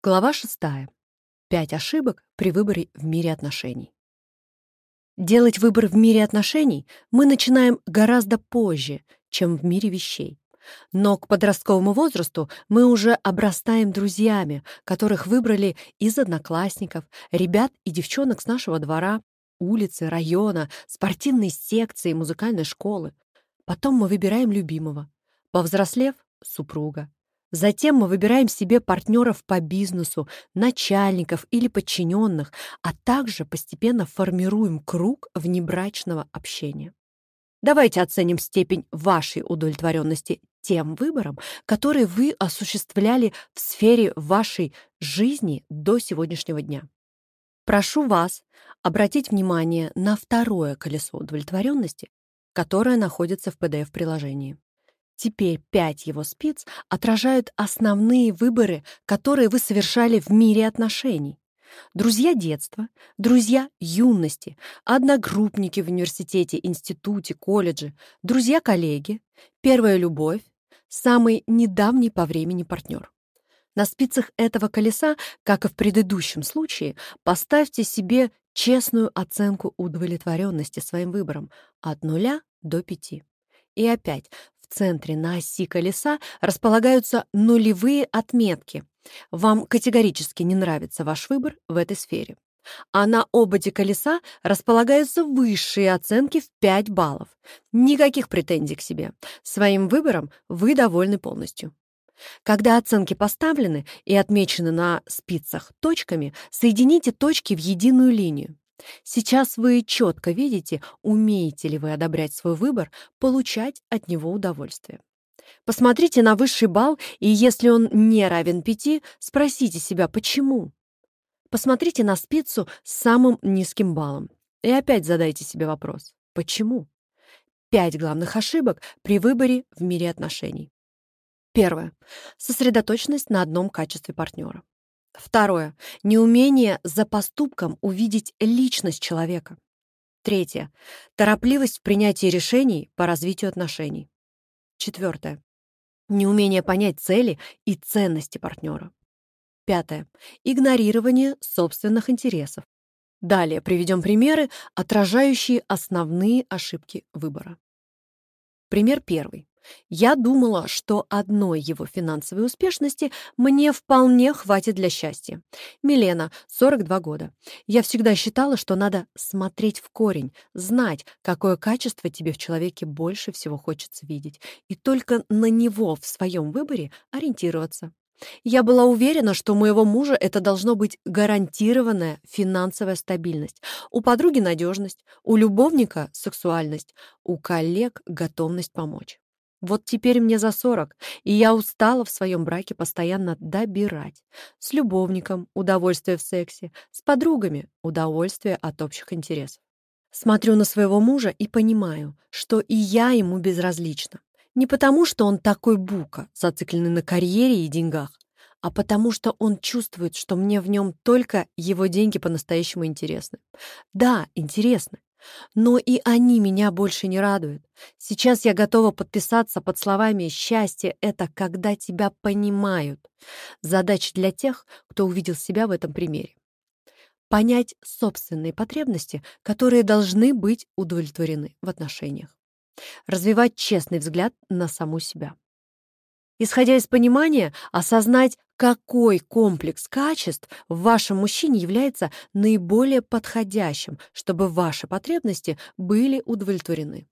Глава шестая. Пять ошибок при выборе в мире отношений. Делать выбор в мире отношений мы начинаем гораздо позже, чем в мире вещей. Но к подростковому возрасту мы уже обрастаем друзьями, которых выбрали из одноклассников, ребят и девчонок с нашего двора, улицы, района, спортивной секции, музыкальной школы. Потом мы выбираем любимого. Повзрослев — супруга. Затем мы выбираем себе партнеров по бизнесу, начальников или подчиненных, а также постепенно формируем круг внебрачного общения. Давайте оценим степень вашей удовлетворенности тем выбором, который вы осуществляли в сфере вашей жизни до сегодняшнего дня. Прошу вас обратить внимание на второе колесо удовлетворенности, которое находится в PDF-приложении. Теперь пять его спиц отражают основные выборы, которые вы совершали в мире отношений. Друзья детства, друзья юности, одногруппники в университете, институте, колледже, друзья-коллеги, первая любовь, самый недавний по времени партнер. На спицах этого колеса, как и в предыдущем случае, поставьте себе честную оценку удовлетворенности своим выбором от 0 до 5. И опять, в центре на оси колеса располагаются нулевые отметки. Вам категорически не нравится ваш выбор в этой сфере. А на ободе колеса располагаются высшие оценки в 5 баллов. Никаких претензий к себе. Своим выбором вы довольны полностью. Когда оценки поставлены и отмечены на спицах точками, соедините точки в единую линию. Сейчас вы четко видите, умеете ли вы одобрять свой выбор, получать от него удовольствие. Посмотрите на высший балл, и если он не равен пяти, спросите себя, почему. Посмотрите на спицу с самым низким баллом и опять задайте себе вопрос, почему? Пять главных ошибок при выборе в мире отношений. Первое. Сосредоточенность на одном качестве партнера. Второе. Неумение за поступком увидеть личность человека. Третье. Торопливость в принятии решений по развитию отношений. Четвертое. Неумение понять цели и ценности партнера. Пятое. Игнорирование собственных интересов. Далее приведем примеры, отражающие основные ошибки выбора. Пример первый. Я думала, что одной его финансовой успешности мне вполне хватит для счастья. Милена, 42 года. Я всегда считала, что надо смотреть в корень, знать, какое качество тебе в человеке больше всего хочется видеть, и только на него в своем выборе ориентироваться. Я была уверена, что у моего мужа это должно быть гарантированная финансовая стабильность, у подруги надежность, у любовника сексуальность, у коллег готовность помочь. Вот теперь мне за сорок, и я устала в своем браке постоянно добирать. С любовником — удовольствие в сексе, с подругами — удовольствие от общих интересов. Смотрю на своего мужа и понимаю, что и я ему безразлична. Не потому, что он такой бука, зацикленный на карьере и деньгах, а потому что он чувствует, что мне в нем только его деньги по-настоящему интересны. Да, интересны, но и они меня больше не радуют. Сейчас я готова подписаться под словами «счастье — это когда тебя понимают». Задача для тех, кто увидел себя в этом примере. Понять собственные потребности, которые должны быть удовлетворены в отношениях. Развивать честный взгляд на саму себя. Исходя из понимания, осознать, какой комплекс качеств в вашем мужчине является наиболее подходящим, чтобы ваши потребности были удовлетворены.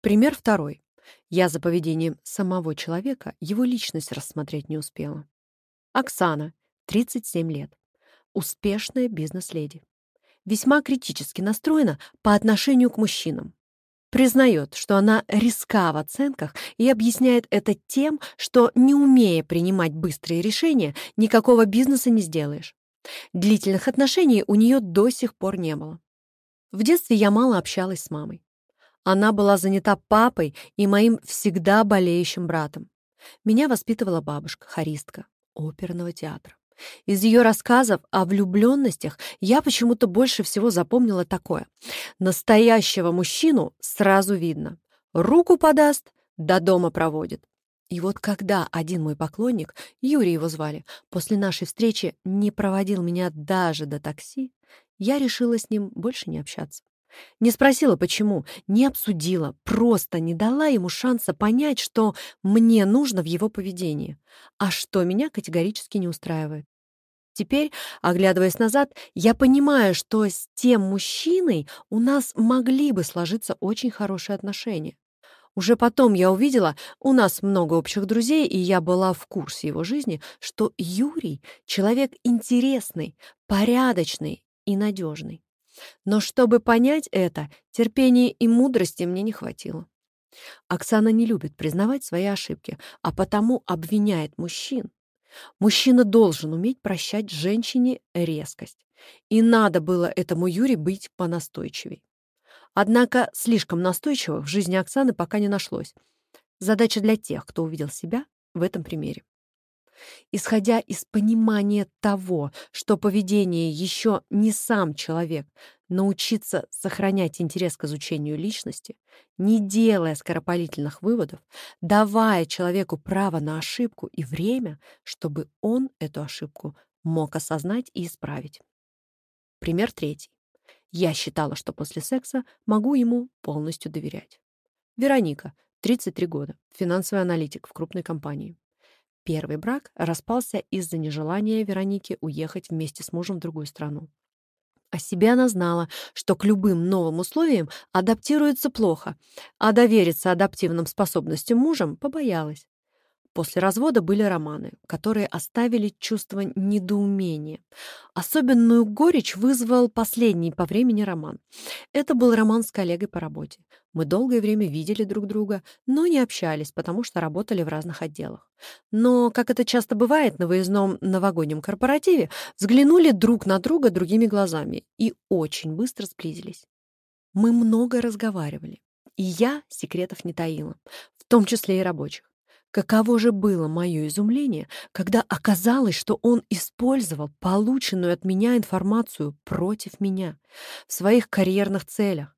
Пример второй. Я за поведением самого человека его личность рассмотреть не успела. Оксана, 37 лет. Успешная бизнес-леди. Весьма критически настроена по отношению к мужчинам. Признает, что она риска в оценках и объясняет это тем, что, не умея принимать быстрые решения, никакого бизнеса не сделаешь. Длительных отношений у нее до сих пор не было. В детстве я мало общалась с мамой. Она была занята папой и моим всегда болеющим братом. Меня воспитывала бабушка, хористка оперного театра. Из ее рассказов о влюбленностях я почему-то больше всего запомнила такое. Настоящего мужчину сразу видно. Руку подаст, до дома проводит. И вот когда один мой поклонник, Юрий его звали, после нашей встречи не проводил меня даже до такси, я решила с ним больше не общаться. Не спросила, почему, не обсудила, просто не дала ему шанса понять, что мне нужно в его поведении, а что меня категорически не устраивает. Теперь, оглядываясь назад, я понимаю, что с тем мужчиной у нас могли бы сложиться очень хорошие отношения. Уже потом я увидела, у нас много общих друзей, и я была в курсе его жизни, что Юрий — человек интересный, порядочный и надежный. Но чтобы понять это, терпения и мудрости мне не хватило. Оксана не любит признавать свои ошибки, а потому обвиняет мужчин. Мужчина должен уметь прощать женщине резкость. И надо было этому Юре быть понастойчивей. Однако слишком настойчивых в жизни Оксаны пока не нашлось. Задача для тех, кто увидел себя в этом примере. Исходя из понимания того, что поведение еще не сам человек, научиться сохранять интерес к изучению личности, не делая скоропалительных выводов, давая человеку право на ошибку и время, чтобы он эту ошибку мог осознать и исправить. Пример третий. Я считала, что после секса могу ему полностью доверять. Вероника, 33 года, финансовый аналитик в крупной компании. Первый брак распался из-за нежелания Вероники уехать вместе с мужем в другую страну. О себе она знала, что к любым новым условиям адаптируется плохо, а довериться адаптивным способностям мужем побоялась. После развода были романы, которые оставили чувство недоумения. Особенную горечь вызвал последний по времени роман. Это был роман с коллегой по работе. Мы долгое время видели друг друга, но не общались, потому что работали в разных отделах. Но, как это часто бывает на выездном новогоднем корпоративе, взглянули друг на друга другими глазами и очень быстро сблизились. Мы много разговаривали, и я секретов не таила, в том числе и рабочих. Каково же было мое изумление, когда оказалось, что он использовал полученную от меня информацию против меня в своих карьерных целях.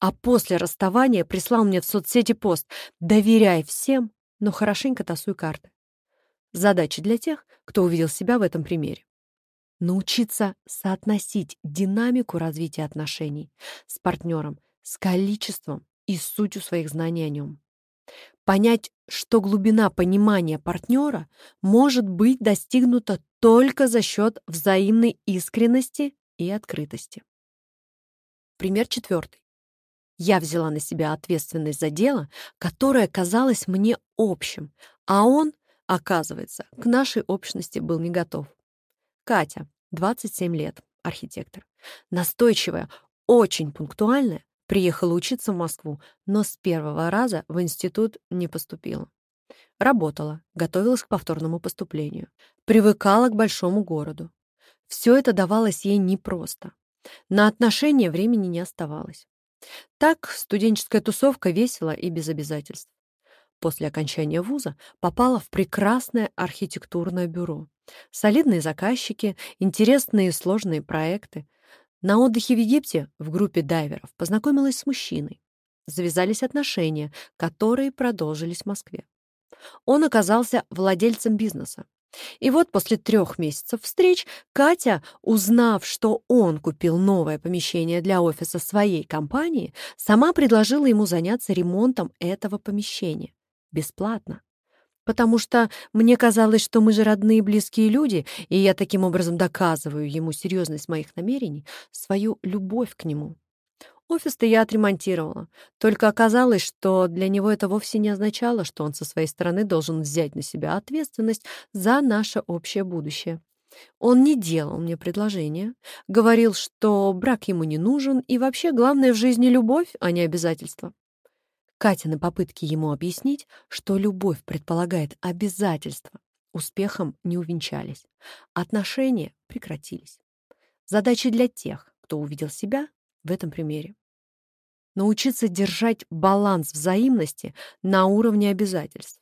А после расставания прислал мне в соцсети пост «Доверяй всем, но хорошенько тасуй карты». Задача для тех, кто увидел себя в этом примере. Научиться соотносить динамику развития отношений с партнером с количеством и сутью своих знаний о нем. Понять, что глубина понимания партнера может быть достигнута только за счет взаимной искренности и открытости. Пример четвертый. Я взяла на себя ответственность за дело, которое казалось мне общим, а он, оказывается, к нашей общности был не готов. Катя, 27 лет, архитектор. Настойчивая, очень пунктуальная, Приехала учиться в Москву, но с первого раза в институт не поступила. Работала, готовилась к повторному поступлению, привыкала к большому городу. Все это давалось ей непросто. На отношения времени не оставалось. Так студенческая тусовка весела и без обязательств. После окончания вуза попала в прекрасное архитектурное бюро. Солидные заказчики, интересные и сложные проекты, на отдыхе в Египте в группе дайверов познакомилась с мужчиной. Завязались отношения, которые продолжились в Москве. Он оказался владельцем бизнеса. И вот после трех месяцев встреч Катя, узнав, что он купил новое помещение для офиса своей компании, сама предложила ему заняться ремонтом этого помещения. Бесплатно потому что мне казалось, что мы же родные близкие люди, и я таким образом доказываю ему серьезность моих намерений, свою любовь к нему. Офис-то я отремонтировала, только оказалось, что для него это вовсе не означало, что он со своей стороны должен взять на себя ответственность за наше общее будущее. Он не делал мне предложения, говорил, что брак ему не нужен, и вообще главное в жизни любовь, а не обязательство. Катины попытки ему объяснить, что любовь предполагает обязательства, успехом не увенчались. Отношения прекратились. Задача для тех, кто увидел себя в этом примере. Научиться держать баланс взаимности на уровне обязательств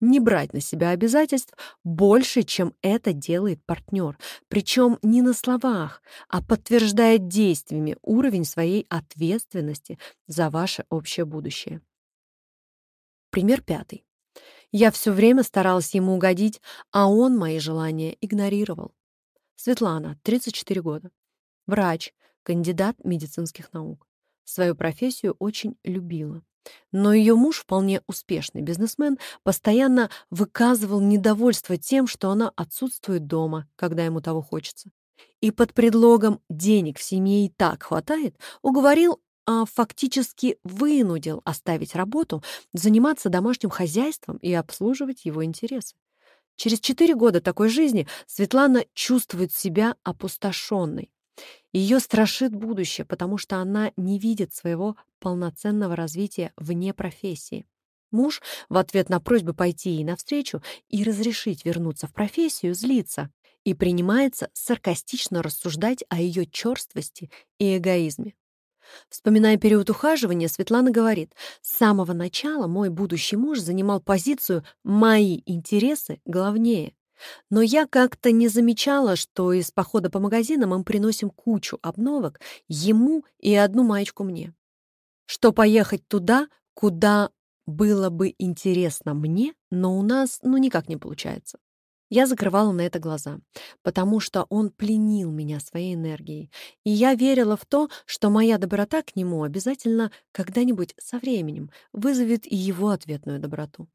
не брать на себя обязательств больше, чем это делает партнер, причем не на словах, а подтверждает действиями уровень своей ответственности за ваше общее будущее. Пример пятый. Я все время старалась ему угодить, а он мои желания игнорировал. Светлана, 34 года. Врач, кандидат медицинских наук. Свою профессию очень любила. Но ее муж, вполне успешный бизнесмен, постоянно выказывал недовольство тем, что она отсутствует дома, когда ему того хочется. И под предлогом «денег в семье и так хватает» уговорил, а фактически вынудил оставить работу, заниматься домашним хозяйством и обслуживать его интересы. Через четыре года такой жизни Светлана чувствует себя опустошенной. Ее страшит будущее, потому что она не видит своего полноценного развития вне профессии. Муж в ответ на просьбу пойти ей навстречу и разрешить вернуться в профессию злится и принимается саркастично рассуждать о ее черствости и эгоизме. Вспоминая период ухаживания, Светлана говорит, «С самого начала мой будущий муж занимал позицию «мои интересы главнее». Но я как-то не замечала, что из похода по магазинам мы приносим кучу обновок ему и одну маечку мне. Что поехать туда, куда было бы интересно мне, но у нас ну никак не получается. Я закрывала на это глаза, потому что он пленил меня своей энергией, и я верила в то, что моя доброта к нему обязательно когда-нибудь со временем вызовет и его ответную доброту.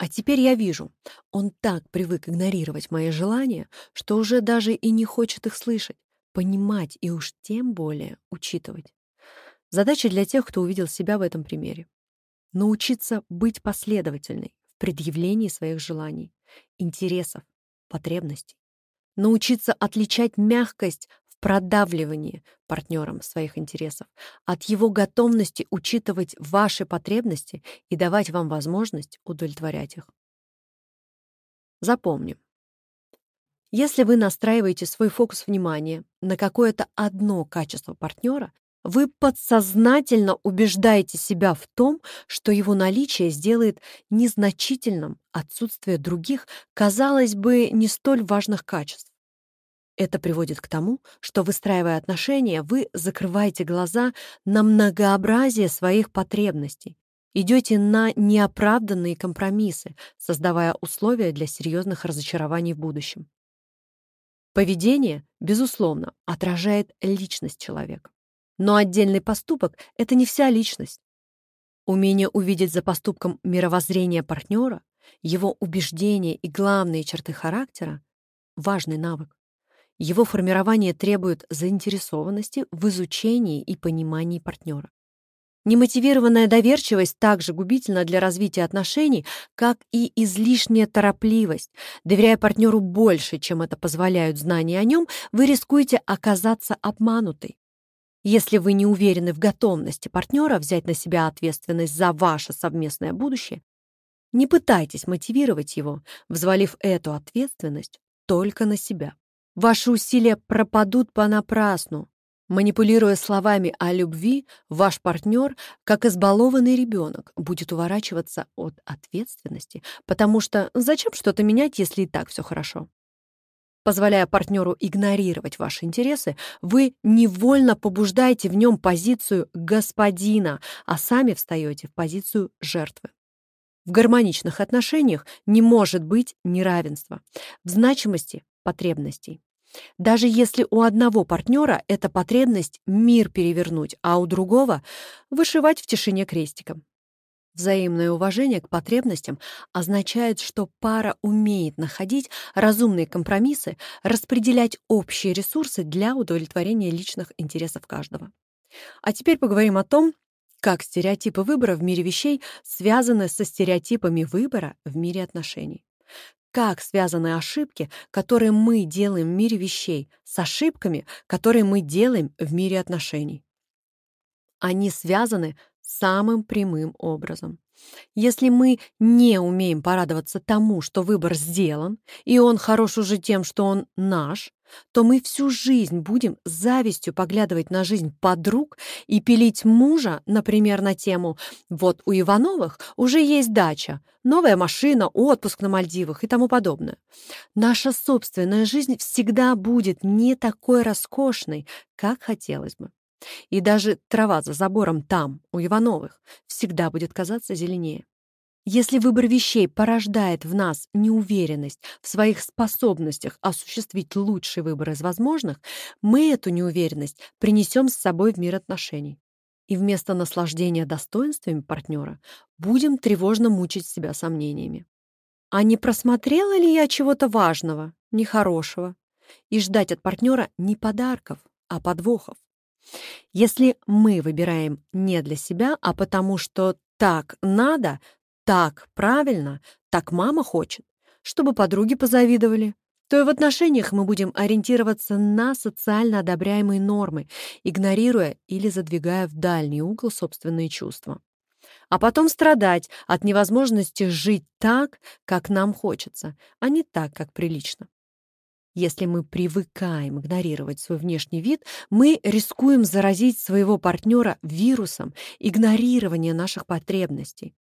А теперь я вижу, он так привык игнорировать мои желания, что уже даже и не хочет их слышать, понимать и уж тем более учитывать. Задача для тех, кто увидел себя в этом примере. Научиться быть последовательной в предъявлении своих желаний, интересов, потребностей. Научиться отличать мягкость продавливании партнером своих интересов, от его готовности учитывать ваши потребности и давать вам возможность удовлетворять их. Запомним. Если вы настраиваете свой фокус внимания на какое-то одно качество партнера, вы подсознательно убеждаете себя в том, что его наличие сделает незначительным отсутствие других, казалось бы, не столь важных качеств. Это приводит к тому, что, выстраивая отношения, вы закрываете глаза на многообразие своих потребностей, идете на неоправданные компромиссы, создавая условия для серьезных разочарований в будущем. Поведение, безусловно, отражает личность человека. Но отдельный поступок — это не вся личность. Умение увидеть за поступком мировоззрение партнера, его убеждения и главные черты характера — важный навык. Его формирование требует заинтересованности в изучении и понимании партнера. Немотивированная доверчивость также губительна для развития отношений, как и излишняя торопливость. Доверяя партнеру больше, чем это позволяют знания о нем, вы рискуете оказаться обманутой. Если вы не уверены в готовности партнера взять на себя ответственность за ваше совместное будущее, не пытайтесь мотивировать его, взвалив эту ответственность только на себя. Ваши усилия пропадут понапрасну. Манипулируя словами о любви, ваш партнер, как избалованный ребенок, будет уворачиваться от ответственности, потому что зачем что-то менять, если и так все хорошо? Позволяя партнеру игнорировать ваши интересы, вы невольно побуждаете в нем позицию господина, а сами встаете в позицию жертвы. В гармоничных отношениях не может быть неравенства в значимости потребностей. Даже если у одного партнера эта потребность мир перевернуть, а у другого — вышивать в тишине крестиком. Взаимное уважение к потребностям означает, что пара умеет находить разумные компромиссы, распределять общие ресурсы для удовлетворения личных интересов каждого. А теперь поговорим о том, как стереотипы выбора в мире вещей связаны со стереотипами выбора в мире отношений как связаны ошибки, которые мы делаем в мире вещей, с ошибками, которые мы делаем в мире отношений. Они связаны самым прямым образом. Если мы не умеем порадоваться тому, что выбор сделан, и он хорош уже тем, что он наш, то мы всю жизнь будем с завистью поглядывать на жизнь подруг и пилить мужа, например, на тему «Вот у Ивановых уже есть дача, новая машина, отпуск на Мальдивах и тому подобное». Наша собственная жизнь всегда будет не такой роскошной, как хотелось бы. И даже трава за забором там, у Ивановых, всегда будет казаться зеленее. Если выбор вещей порождает в нас неуверенность в своих способностях осуществить лучший выбор из возможных, мы эту неуверенность принесем с собой в мир отношений. И вместо наслаждения достоинствами партнера будем тревожно мучить себя сомнениями. А не просмотрела ли я чего-то важного, нехорошего? И ждать от партнера не подарков, а подвохов. Если мы выбираем не для себя, а потому что так надо, так правильно, так мама хочет, чтобы подруги позавидовали, то и в отношениях мы будем ориентироваться на социально одобряемые нормы, игнорируя или задвигая в дальний угол собственные чувства. А потом страдать от невозможности жить так, как нам хочется, а не так, как прилично. Если мы привыкаем игнорировать свой внешний вид, мы рискуем заразить своего партнера вирусом игнорирования наших потребностей.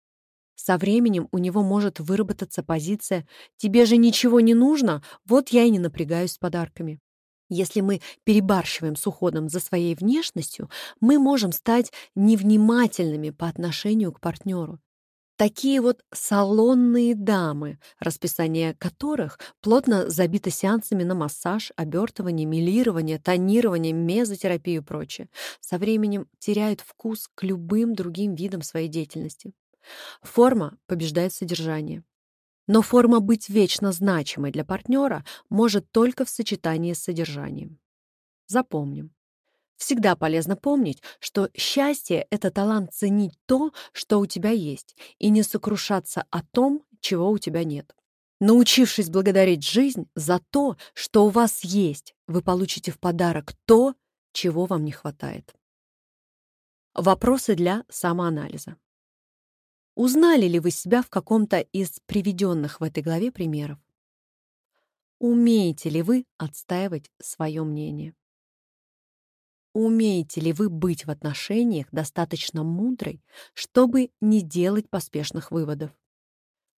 Со временем у него может выработаться позиция «тебе же ничего не нужно, вот я и не напрягаюсь с подарками». Если мы перебарщиваем с уходом за своей внешностью, мы можем стать невнимательными по отношению к партнеру. Такие вот салонные дамы, расписание которых плотно забито сеансами на массаж, обертывание, милирование, тонирование, мезотерапию и прочее, со временем теряют вкус к любым другим видам своей деятельности. Форма побеждает содержание. Но форма быть вечно значимой для партнера может только в сочетании с содержанием. Запомним. Всегда полезно помнить, что счастье — это талант ценить то, что у тебя есть, и не сокрушаться о том, чего у тебя нет. Научившись благодарить жизнь за то, что у вас есть, вы получите в подарок то, чего вам не хватает. Вопросы для самоанализа. Узнали ли вы себя в каком-то из приведенных в этой главе примеров? Умеете ли вы отстаивать свое мнение? Умеете ли вы быть в отношениях достаточно мудрой, чтобы не делать поспешных выводов?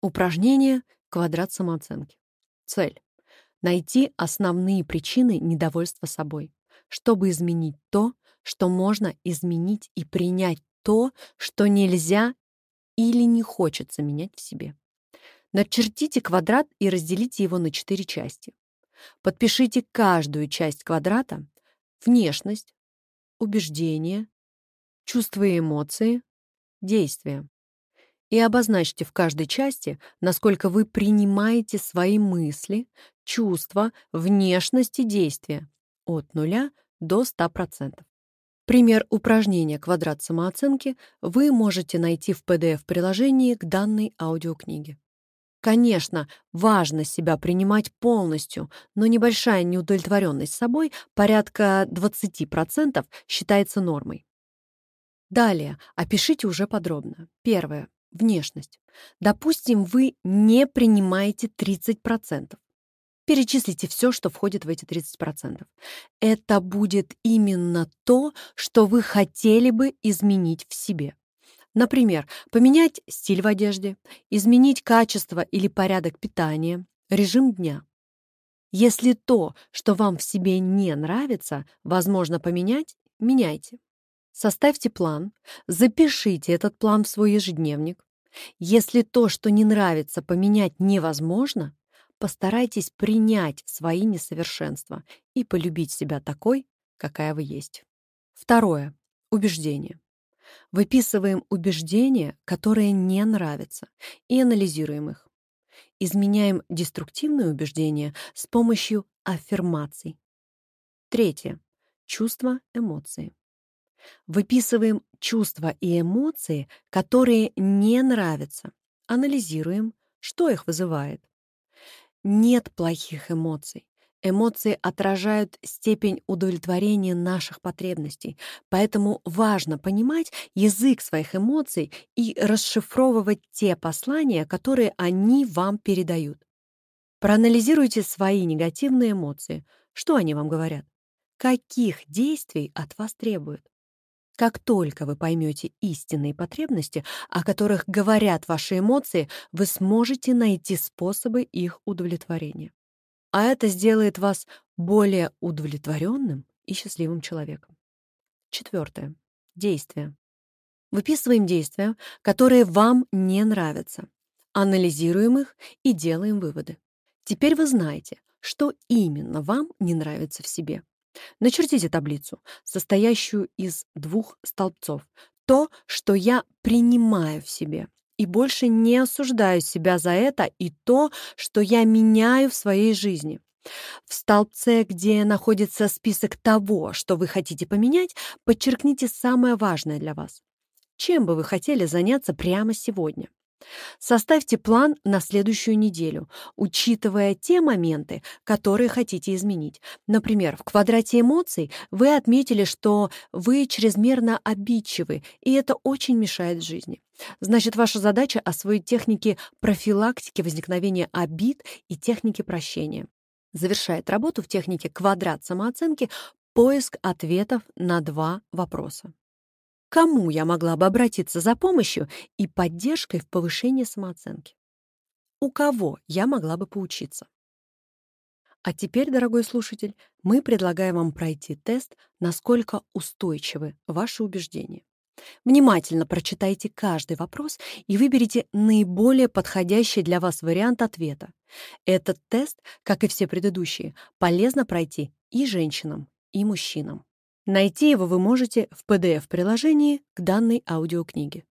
Упражнение «Квадрат самооценки». Цель — найти основные причины недовольства собой, чтобы изменить то, что можно изменить, и принять то, что нельзя или не хочется менять в себе. Начертите квадрат и разделите его на четыре части. Подпишите каждую часть квадрата — внешность, убеждения, чувства и эмоции, действия. И обозначьте в каждой части, насколько вы принимаете свои мысли, чувства, внешность и действия от 0 до 100%. Пример упражнения «Квадрат самооценки» вы можете найти в PDF-приложении к данной аудиокниге. Конечно, важно себя принимать полностью, но небольшая неудовлетворенность собой, порядка 20%, считается нормой. Далее, опишите уже подробно. Первое. Внешность. Допустим, вы не принимаете 30%. Перечислите все, что входит в эти 30%. Это будет именно то, что вы хотели бы изменить в себе. Например, поменять стиль в одежде, изменить качество или порядок питания, режим дня. Если то, что вам в себе не нравится, возможно поменять, меняйте. Составьте план, запишите этот план в свой ежедневник. Если то, что не нравится, поменять невозможно, постарайтесь принять свои несовершенства и полюбить себя такой, какая вы есть. Второе. Убеждение. Выписываем убеждения, которые не нравятся, и анализируем их. Изменяем деструктивные убеждения с помощью аффирмаций. Третье. Чувства, эмоции. Выписываем чувства и эмоции, которые не нравятся. Анализируем, что их вызывает. Нет плохих эмоций. Эмоции отражают степень удовлетворения наших потребностей, поэтому важно понимать язык своих эмоций и расшифровывать те послания, которые они вам передают. Проанализируйте свои негативные эмоции. Что они вам говорят? Каких действий от вас требуют? Как только вы поймете истинные потребности, о которых говорят ваши эмоции, вы сможете найти способы их удовлетворения. А это сделает вас более удовлетворенным и счастливым человеком. Четвертое. Действие. Выписываем действия, которые вам не нравятся. Анализируем их и делаем выводы. Теперь вы знаете, что именно вам не нравится в себе. Начертите таблицу, состоящую из двух столбцов. То, что я принимаю в себе и больше не осуждаю себя за это, и то, что я меняю в своей жизни. В столбце, где находится список того, что вы хотите поменять, подчеркните самое важное для вас. Чем бы вы хотели заняться прямо сегодня? Составьте план на следующую неделю, учитывая те моменты, которые хотите изменить. Например, в квадрате эмоций вы отметили, что вы чрезмерно обидчивы, и это очень мешает жизни. Значит, ваша задача — освоить техники профилактики возникновения обид и техники прощения. Завершает работу в технике квадрат самооценки поиск ответов на два вопроса кому я могла бы обратиться за помощью и поддержкой в повышении самооценки? У кого я могла бы поучиться? А теперь, дорогой слушатель, мы предлагаем вам пройти тест, насколько устойчивы ваши убеждения. Внимательно прочитайте каждый вопрос и выберите наиболее подходящий для вас вариант ответа. Этот тест, как и все предыдущие, полезно пройти и женщинам, и мужчинам. Найти его вы можете в PDF-приложении к данной аудиокниге.